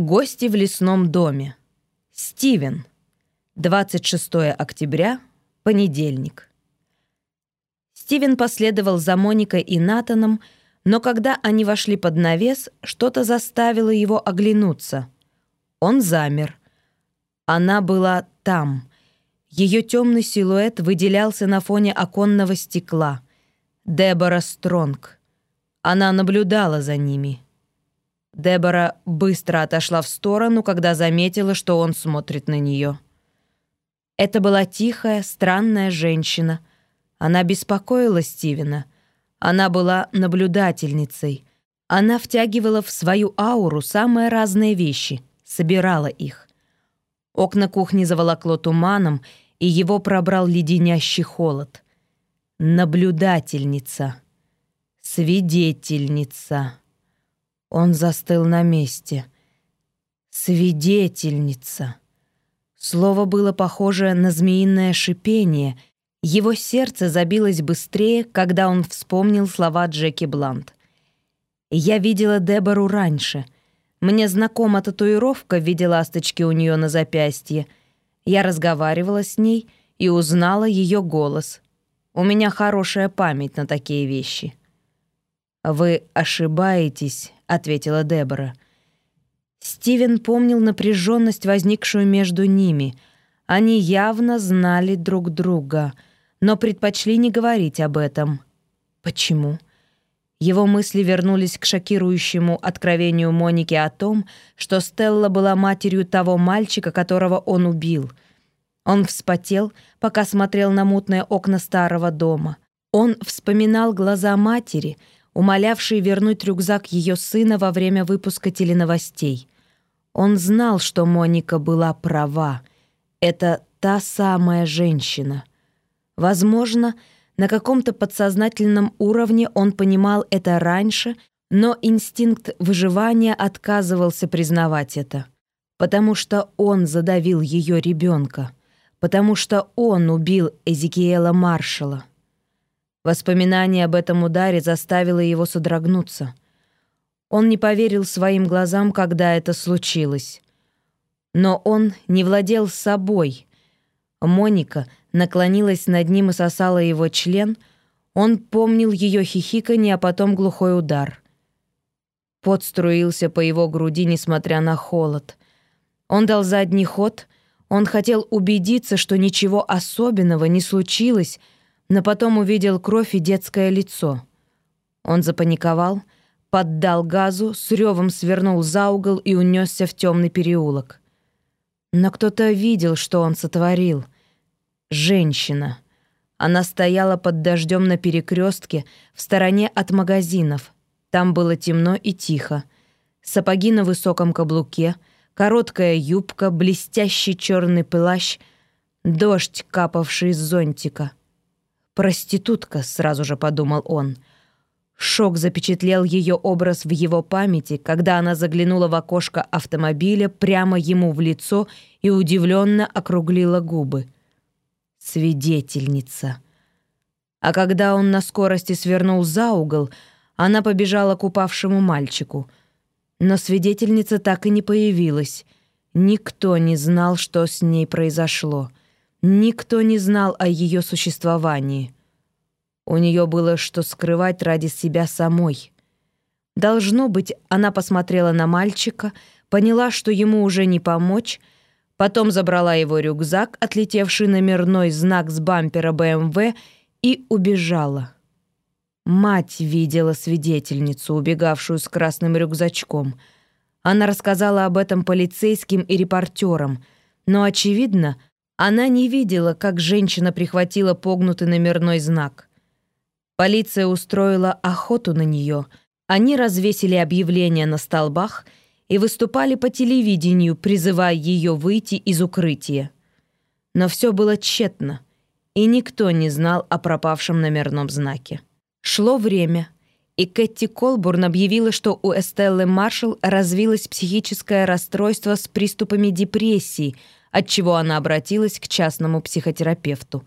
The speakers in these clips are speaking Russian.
Гости в лесном доме. Стивен. 26 октября, понедельник. Стивен последовал за Моникой и Натаном, но когда они вошли под навес, что-то заставило его оглянуться. Он замер. Она была там. Ее темный силуэт выделялся на фоне оконного стекла. Дебора Стронг. Она наблюдала за ними. Дебора быстро отошла в сторону, когда заметила, что он смотрит на нее. Это была тихая, странная женщина. Она беспокоила Стивена. Она была наблюдательницей. Она втягивала в свою ауру самые разные вещи, собирала их. Окна кухни заволокло туманом, и его пробрал леденящий холод. Наблюдательница. Свидетельница. Он застыл на месте. Свидетельница. Слово было похоже на змеиное шипение. Его сердце забилось быстрее, когда он вспомнил слова Джеки Блант. «Я видела Дебору раньше. Мне знакома татуировка в виде ласточки у нее на запястье. Я разговаривала с ней и узнала ее голос. У меня хорошая память на такие вещи». «Вы ошибаетесь», ответила Дебора. Стивен помнил напряженность, возникшую между ними. Они явно знали друг друга, но предпочли не говорить об этом. Почему? Его мысли вернулись к шокирующему откровению Моники о том, что Стелла была матерью того мальчика, которого он убил. Он вспотел, пока смотрел на мутные окна старого дома. Он вспоминал глаза матери — умолявший вернуть рюкзак ее сына во время выпуска теленовостей. Он знал, что Моника была права. Это та самая женщина. Возможно, на каком-то подсознательном уровне он понимал это раньше, но инстинкт выживания отказывался признавать это. Потому что он задавил ее ребенка. Потому что он убил Эзекиэла Маршала. Воспоминание об этом ударе заставило его содрогнуться. Он не поверил своим глазам, когда это случилось. Но он не владел собой. Моника наклонилась над ним и сосала его член. Он помнил ее хихиканье, а потом глухой удар. Пот струился по его груди, несмотря на холод. Он дал задний ход. Он хотел убедиться, что ничего особенного не случилось, но потом увидел кровь и детское лицо. Он запаниковал, поддал газу, с ревом свернул за угол и унесся в темный переулок. Но кто-то видел, что он сотворил. Женщина. Она стояла под дождем на перекрестке в стороне от магазинов. Там было темно и тихо. Сапоги на высоком каблуке, короткая юбка, блестящий черный плащ, дождь, капавший из зонтика — «Проститутка», — сразу же подумал он. Шок запечатлел ее образ в его памяти, когда она заглянула в окошко автомобиля прямо ему в лицо и удивленно округлила губы. Свидетельница. А когда он на скорости свернул за угол, она побежала к упавшему мальчику. Но свидетельница так и не появилась. Никто не знал, что с ней произошло. Никто не знал о ее существовании. У нее было что скрывать ради себя самой. Должно быть, она посмотрела на мальчика, поняла, что ему уже не помочь, потом забрала его рюкзак, отлетевший номерной знак с бампера БМВ, и убежала. Мать видела свидетельницу, убегавшую с красным рюкзачком. Она рассказала об этом полицейским и репортерам, но, очевидно, она не видела, как женщина прихватила погнутый номерной знак. Полиция устроила охоту на нее. Они развесили объявления на столбах и выступали по телевидению, призывая ее выйти из укрытия. Но все было тщетно, и никто не знал о пропавшем номерном знаке. Шло время, и Кэти Колбурн объявила, что у Эстеллы Маршалл развилось психическое расстройство с приступами депрессии – отчего она обратилась к частному психотерапевту.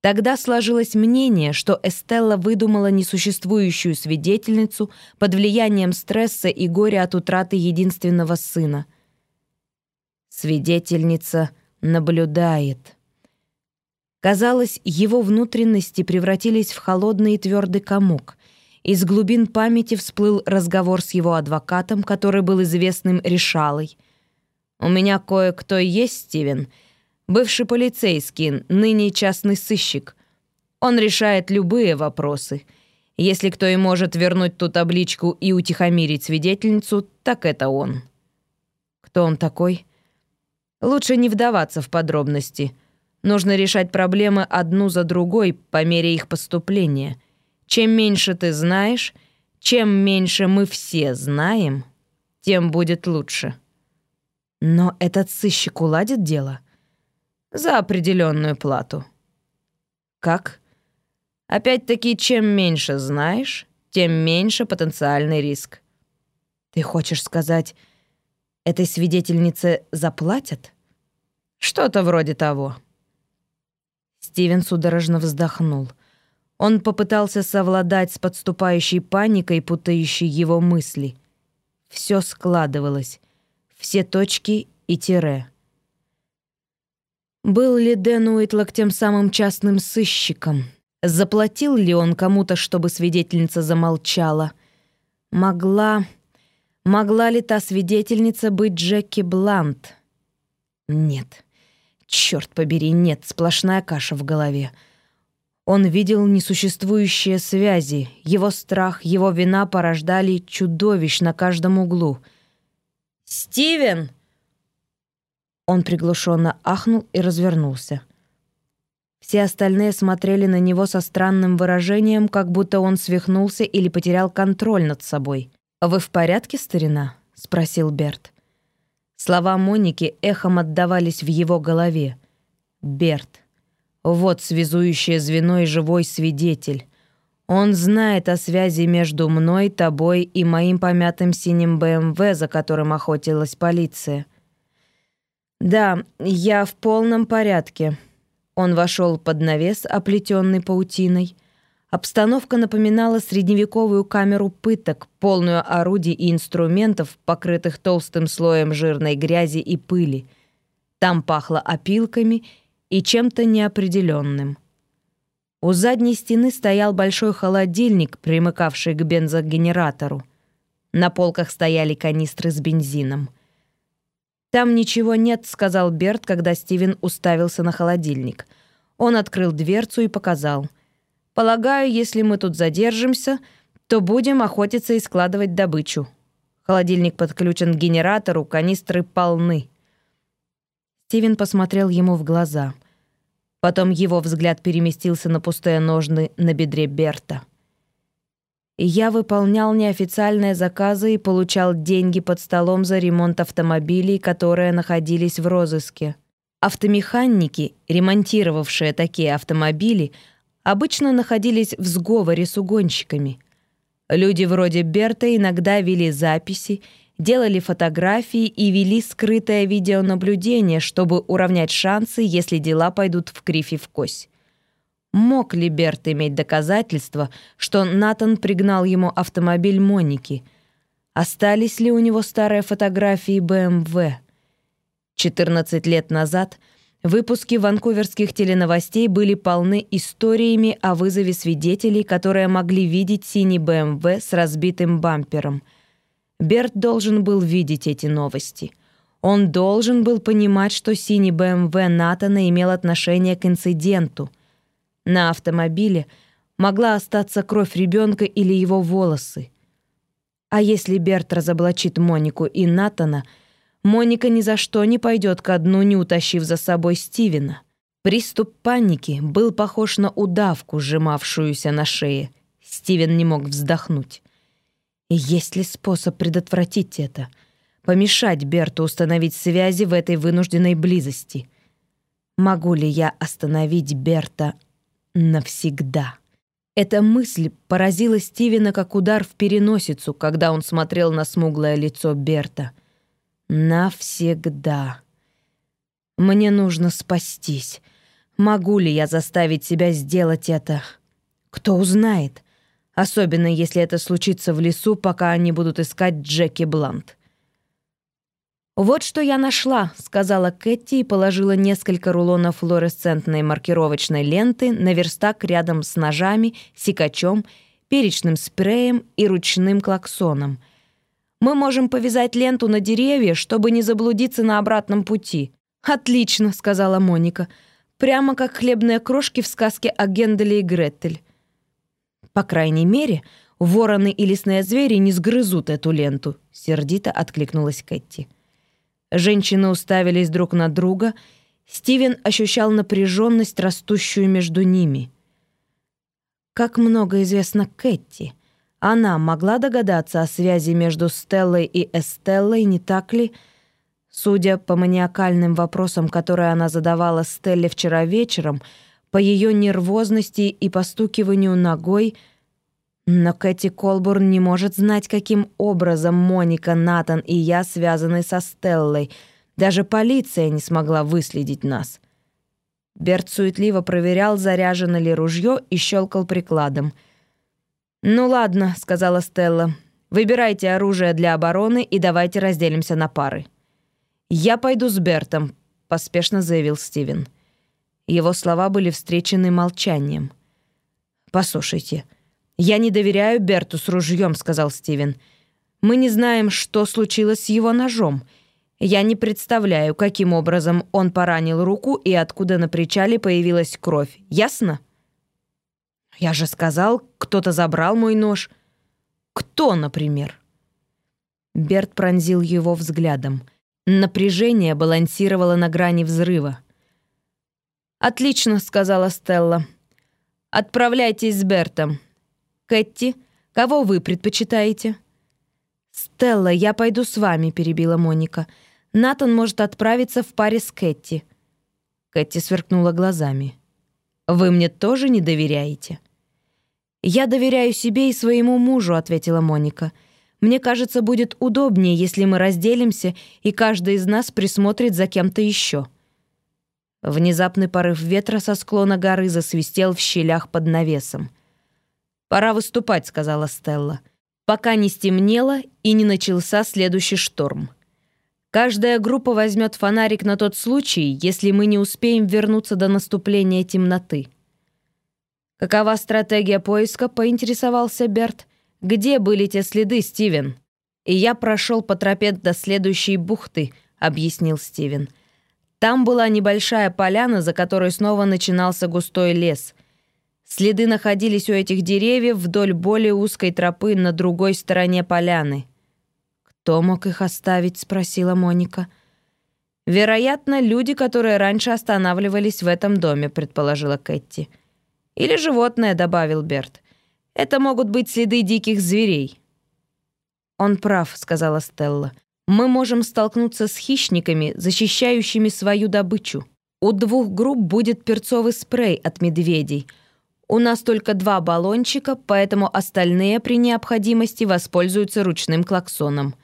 Тогда сложилось мнение, что Эстелла выдумала несуществующую свидетельницу под влиянием стресса и горя от утраты единственного сына. Свидетельница наблюдает. Казалось, его внутренности превратились в холодный и твердый комок. Из глубин памяти всплыл разговор с его адвокатом, который был известным решалой. «У меня кое-кто есть, Стивен», Бывший полицейский, ныне частный сыщик. Он решает любые вопросы. Если кто и может вернуть ту табличку и утихомирить свидетельницу, так это он. Кто он такой? Лучше не вдаваться в подробности. Нужно решать проблемы одну за другой по мере их поступления. Чем меньше ты знаешь, чем меньше мы все знаем, тем будет лучше. Но этот сыщик уладит дело — за определенную плату. Как? Опять-таки, чем меньше знаешь, тем меньше потенциальный риск. Ты хочешь сказать, этой свидетельнице заплатят? Что-то вроде того. Стивен судорожно вздохнул. Он попытался совладать с подступающей паникой, путающей его мысли. Все складывалось. Все точки и тире. Был ли Дэн Уитлок тем самым частным сыщиком? Заплатил ли он кому-то, чтобы свидетельница замолчала? Могла... Могла ли та свидетельница быть Джеки Блант? Нет. Черт побери, нет, сплошная каша в голове. Он видел несуществующие связи. Его страх, его вина порождали чудовищ на каждом углу. «Стивен!» Он приглушенно ахнул и развернулся. Все остальные смотрели на него со странным выражением, как будто он свихнулся или потерял контроль над собой. «Вы в порядке, старина?» — спросил Берт. Слова Моники эхом отдавались в его голове. «Берт. Вот связующее звено и живой свидетель. Он знает о связи между мной, тобой и моим помятым синим БМВ, за которым охотилась полиция. «Да, я в полном порядке». Он вошел под навес, оплетенный паутиной. Обстановка напоминала средневековую камеру пыток, полную орудий и инструментов, покрытых толстым слоем жирной грязи и пыли. Там пахло опилками и чем-то неопределенным. У задней стены стоял большой холодильник, примыкавший к бензогенератору. На полках стояли канистры с бензином. «Там ничего нет», — сказал Берт, когда Стивен уставился на холодильник. Он открыл дверцу и показал. «Полагаю, если мы тут задержимся, то будем охотиться и складывать добычу. Холодильник подключен к генератору, канистры полны». Стивен посмотрел ему в глаза. Потом его взгляд переместился на пустые ножны на бедре Берта. Я выполнял неофициальные заказы и получал деньги под столом за ремонт автомобилей, которые находились в розыске. Автомеханики, ремонтировавшие такие автомобили, обычно находились в сговоре с угонщиками. Люди вроде Берта иногда вели записи, делали фотографии и вели скрытое видеонаблюдение, чтобы уравнять шансы, если дела пойдут в кривь и в кось. Мог ли Берт иметь доказательства, что Натан пригнал ему автомобиль Моники? Остались ли у него старые фотографии БМВ? 14 лет назад выпуски ванкуверских теленовостей были полны историями о вызове свидетелей, которые могли видеть синий БМВ с разбитым бампером. Берт должен был видеть эти новости. Он должен был понимать, что синий БМВ Натана имел отношение к инциденту — на автомобиле могла остаться кровь ребенка или его волосы. А если Берт разоблачит Монику и Натана, Моника ни за что не пойдет ко дну, не утащив за собой Стивена. Приступ паники был похож на удавку, сжимавшуюся на шее. Стивен не мог вздохнуть. Есть ли способ предотвратить это? Помешать Берту установить связи в этой вынужденной близости? Могу ли я остановить Берта навсегда. Эта мысль поразила Стивена как удар в переносицу, когда он смотрел на смуглое лицо Берта. Навсегда. Мне нужно спастись. Могу ли я заставить себя сделать это? Кто узнает? Особенно если это случится в лесу, пока они будут искать Джеки Блант. «Вот что я нашла», — сказала Кэти и положила несколько рулонов флуоресцентной маркировочной ленты на верстак рядом с ножами, секачом, перечным спреем и ручным клаксоном. «Мы можем повязать ленту на деревья, чтобы не заблудиться на обратном пути». «Отлично», — сказала Моника. «Прямо как хлебные крошки в сказке о Генделе и Гретель». «По крайней мере, вороны и лесные звери не сгрызут эту ленту», — сердито откликнулась Кэти. Женщины уставились друг на друга. Стивен ощущал напряженность, растущую между ними. Как много известно Кэти. Она могла догадаться о связи между Стеллой и Эстеллой, не так ли? Судя по маниакальным вопросам, которые она задавала Стелле вчера вечером, по ее нервозности и постукиванию ногой — но Кэти Колбурн не может знать, каким образом Моника, Натан и я связаны со Стеллой. Даже полиция не смогла выследить нас. Берт суетливо проверял, заряжено ли ружье, и щелкал прикладом. «Ну ладно», — сказала Стелла. «Выбирайте оружие для обороны и давайте разделимся на пары». «Я пойду с Бертом», — поспешно заявил Стивен. Его слова были встречены молчанием. «Послушайте», — «Я не доверяю Берту с ружьем», — сказал Стивен. «Мы не знаем, что случилось с его ножом. Я не представляю, каким образом он поранил руку и откуда на причале появилась кровь. Ясно?» «Я же сказал, кто-то забрал мой нож». «Кто, например?» Берт пронзил его взглядом. Напряжение балансировало на грани взрыва. «Отлично», — сказала Стелла. «Отправляйтесь с Бертом. Кэти, кого вы предпочитаете?» «Стелла, я пойду с вами», — перебила Моника. «Натан может отправиться в паре с Кэти». Кэти сверкнула глазами. «Вы мне тоже не доверяете?» «Я доверяю себе и своему мужу», — ответила Моника. «Мне кажется, будет удобнее, если мы разделимся, и каждый из нас присмотрит за кем-то еще». Внезапный порыв ветра со склона горы засвистел в щелях под навесом. «Пора выступать», — сказала Стелла. «Пока не стемнело и не начался следующий шторм. Каждая группа возьмет фонарик на тот случай, если мы не успеем вернуться до наступления темноты». «Какова стратегия поиска?» — поинтересовался Берт. «Где были те следы, Стивен?» «И я прошел по тропе до следующей бухты», — объяснил Стивен. «Там была небольшая поляна, за которой снова начинался густой лес — Следы находились у этих деревьев вдоль более узкой тропы на другой стороне поляны. «Кто мог их оставить?» — спросила Моника. «Вероятно, люди, которые раньше останавливались в этом доме», — предположила Кэти. «Или животное», — добавил Берт. «Это могут быть следы диких зверей». «Он прав», — сказала Стелла. «Мы можем столкнуться с хищниками, защищающими свою добычу. У двух групп будет перцовый спрей от медведей — у нас только два баллончика, поэтому остальные при необходимости воспользуются ручным клаксоном.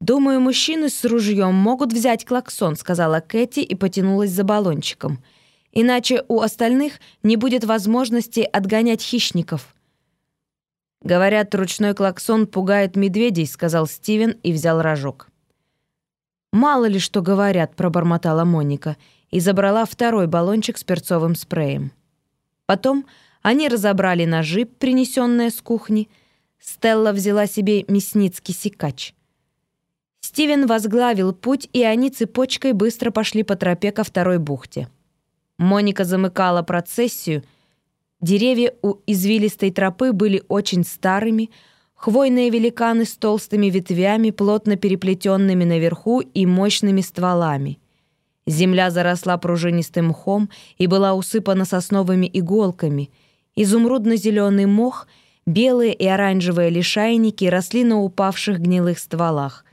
«Думаю, мужчины с ружьем могут взять клаксон», — сказала Кэти и потянулась за баллончиком. «Иначе у остальных не будет возможности отгонять хищников». «Говорят, ручной клаксон пугает медведей», — сказал Стивен и взял рожок. «Мало ли что говорят», — пробормотала Моника и забрала второй баллончик с перцовым спреем. Потом они разобрали ножи, принесенные с кухни. Стелла взяла себе мясницкий секач. Стивен возглавил путь, и они цепочкой быстро пошли по тропе ко второй бухте. Моника замыкала процессию. Деревья у извилистой тропы были очень старыми, хвойные великаны с толстыми ветвями, плотно переплетенными наверху и мощными стволами — Земля заросла пружинистым мхом и была усыпана сосновыми иголками. Изумрудно-зеленый мох, белые и оранжевые лишайники росли на упавших гнилых стволах.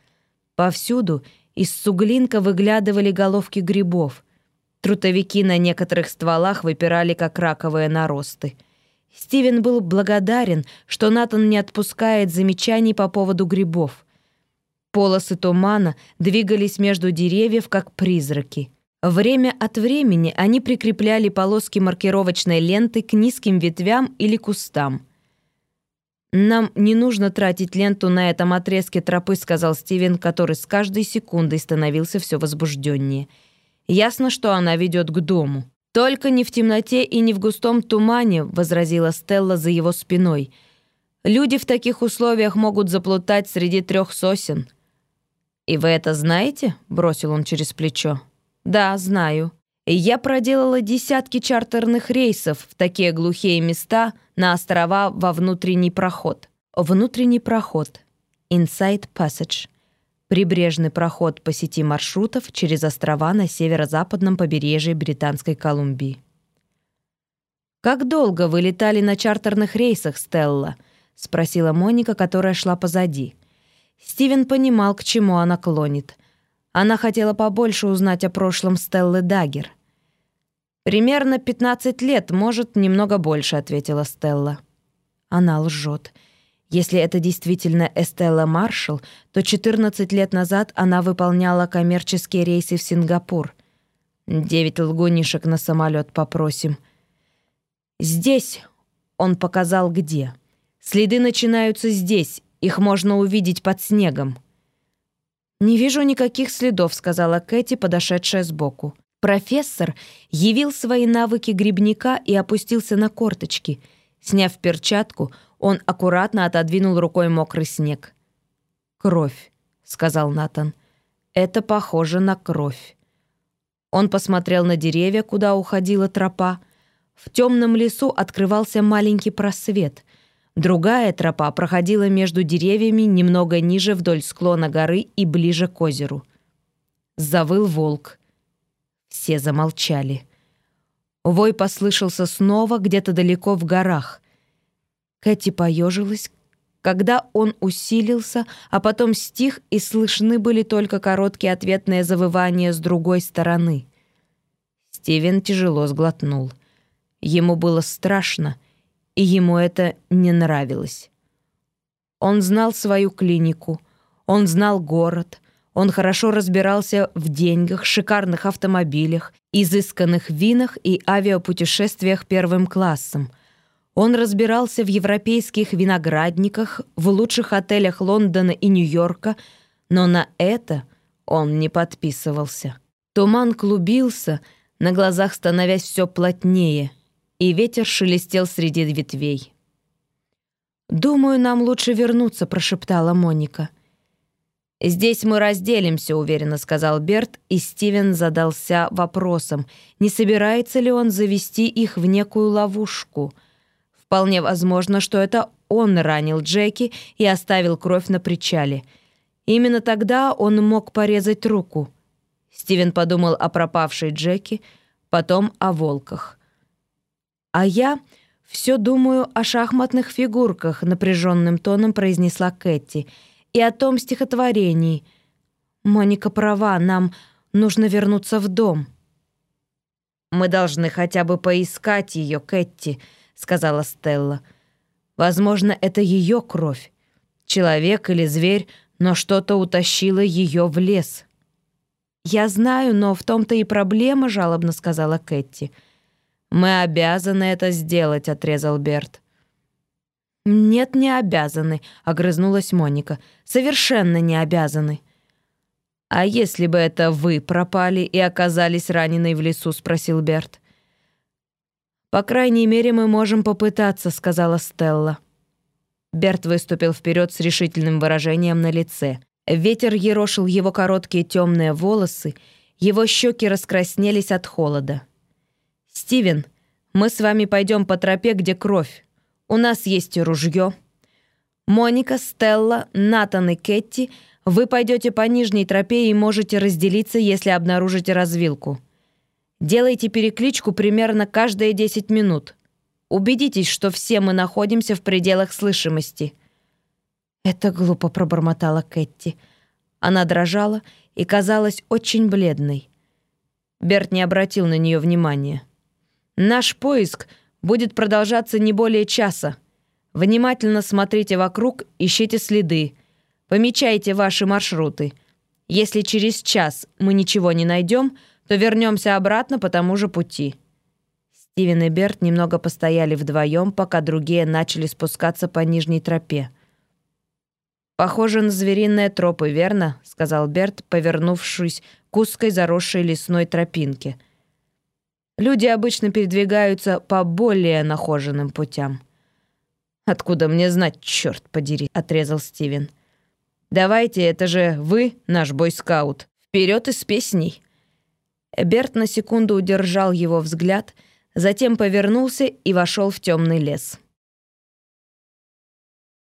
Повсюду из суглинка выглядывали головки грибов. Трутовики на некоторых стволах выпирали, как раковые наросты. Стивен был благодарен, что Натан не отпускает замечаний по поводу грибов. Полосы тумана двигались между деревьев, как призраки. Время от времени они прикрепляли полоски маркировочной ленты к низким ветвям или кустам. «Нам не нужно тратить ленту на этом отрезке тропы», — сказал Стивен, который с каждой секундой становился все возбужденнее. «Ясно, что она ведет к дому». «Только не в темноте и не в густом тумане», — возразила Стелла за его спиной. «Люди в таких условиях могут заплутать среди трех сосен». «И вы это знаете?» — бросил он через плечо. «Да, знаю. Я проделала десятки чартерных рейсов в такие глухие места на острова во внутренний проход. Внутренний проход. Inside Passage. Прибрежный проход по сети маршрутов через острова на северо-западном побережье Британской Колумбии. «Как долго вы летали на чартерных рейсах, Стелла?» — спросила Моника, которая шла позади. Стивен понимал, к чему она клонит. Она хотела побольше узнать о прошлом Стеллы Дагер. «Примерно 15 лет, может, немного больше», — ответила Стелла. Она лжет. Если это действительно Эстелла Маршалл, то 14 лет назад она выполняла коммерческие рейсы в Сингапур. Девять лгунишек на самолет попросим. Здесь он показал где. Следы начинаются здесь, их можно увидеть под снегом. «Не вижу никаких следов», — сказала Кэти, подошедшая сбоку. Профессор явил свои навыки грибника и опустился на корточки. Сняв перчатку, он аккуратно отодвинул рукой мокрый снег. «Кровь», — сказал Натан. «Это похоже на кровь». Он посмотрел на деревья, куда уходила тропа. В темном лесу открывался маленький просвет. Другая тропа проходила между деревьями немного ниже вдоль склона горы и ближе к озеру. Завыл волк. Все замолчали. Вой послышался снова где-то далеко в горах. Кэти поежилась, когда он усилился, а потом стих, и слышны были только короткие ответные завывания с другой стороны. Стивен тяжело сглотнул. Ему было страшно, и ему это не нравилось. Он знал свою клинику, он знал город — он хорошо разбирался в деньгах, шикарных автомобилях, изысканных винах и авиапутешествиях первым классом. Он разбирался в европейских виноградниках, в лучших отелях Лондона и Нью-Йорка, но на это он не подписывался. Туман клубился, на глазах становясь все плотнее, и ветер шелестел среди ветвей. «Думаю, нам лучше вернуться», — прошептала Моника. «Здесь мы разделимся», — уверенно сказал Берт, и Стивен задался вопросом, не собирается ли он завести их в некую ловушку. Вполне возможно, что это он ранил Джеки и оставил кровь на причале. Именно тогда он мог порезать руку. Стивен подумал о пропавшей Джеки, потом о волках. «А я все думаю о шахматных фигурках», — напряженным тоном произнесла Кэти — и о том стихотворении. Моника права, нам нужно вернуться в дом». «Мы должны хотя бы поискать ее, Кэти», — сказала Стелла. «Возможно, это ее кровь. Человек или зверь, но что-то утащило ее в лес». «Я знаю, но в том-то и проблема», — жалобно сказала Кэти. «Мы обязаны это сделать», — отрезал Берт. «Нет, не обязаны», — огрызнулась Моника. «Совершенно не обязаны». «А если бы это вы пропали и оказались раненой в лесу?» — спросил Берт. «По крайней мере, мы можем попытаться», — сказала Стелла. Берт выступил вперед с решительным выражением на лице. Ветер ерошил его короткие темные волосы, его щеки раскраснелись от холода. «Стивен, мы с вами пойдем по тропе, где кровь. У нас есть ружье. Моника, Стелла, Натан и Кетти, вы пойдете по нижней тропе и можете разделиться, если обнаружите развилку. Делайте перекличку примерно каждые 10 минут. Убедитесь, что все мы находимся в пределах слышимости». «Это глупо», — пробормотала Кэти. Она дрожала и казалась очень бледной. Берт не обратил на нее внимания. «Наш поиск будет продолжаться не более часа. Внимательно смотрите вокруг, ищите следы. Помечайте ваши маршруты. Если через час мы ничего не найдем, то вернемся обратно по тому же пути». Стивен и Берт немного постояли вдвоем, пока другие начали спускаться по нижней тропе. «Похоже на звериные тропы, верно?» — сказал Берт, повернувшись к узкой заросшей лесной тропинке. «Люди обычно передвигаются по более нахоженным путям». «Откуда мне знать, черт подери?» — отрезал Стивен. «Давайте, это же вы, наш бойскаут. Вперед и с песней!» Берт на секунду удержал его взгляд, затем повернулся и вошел в темный лес.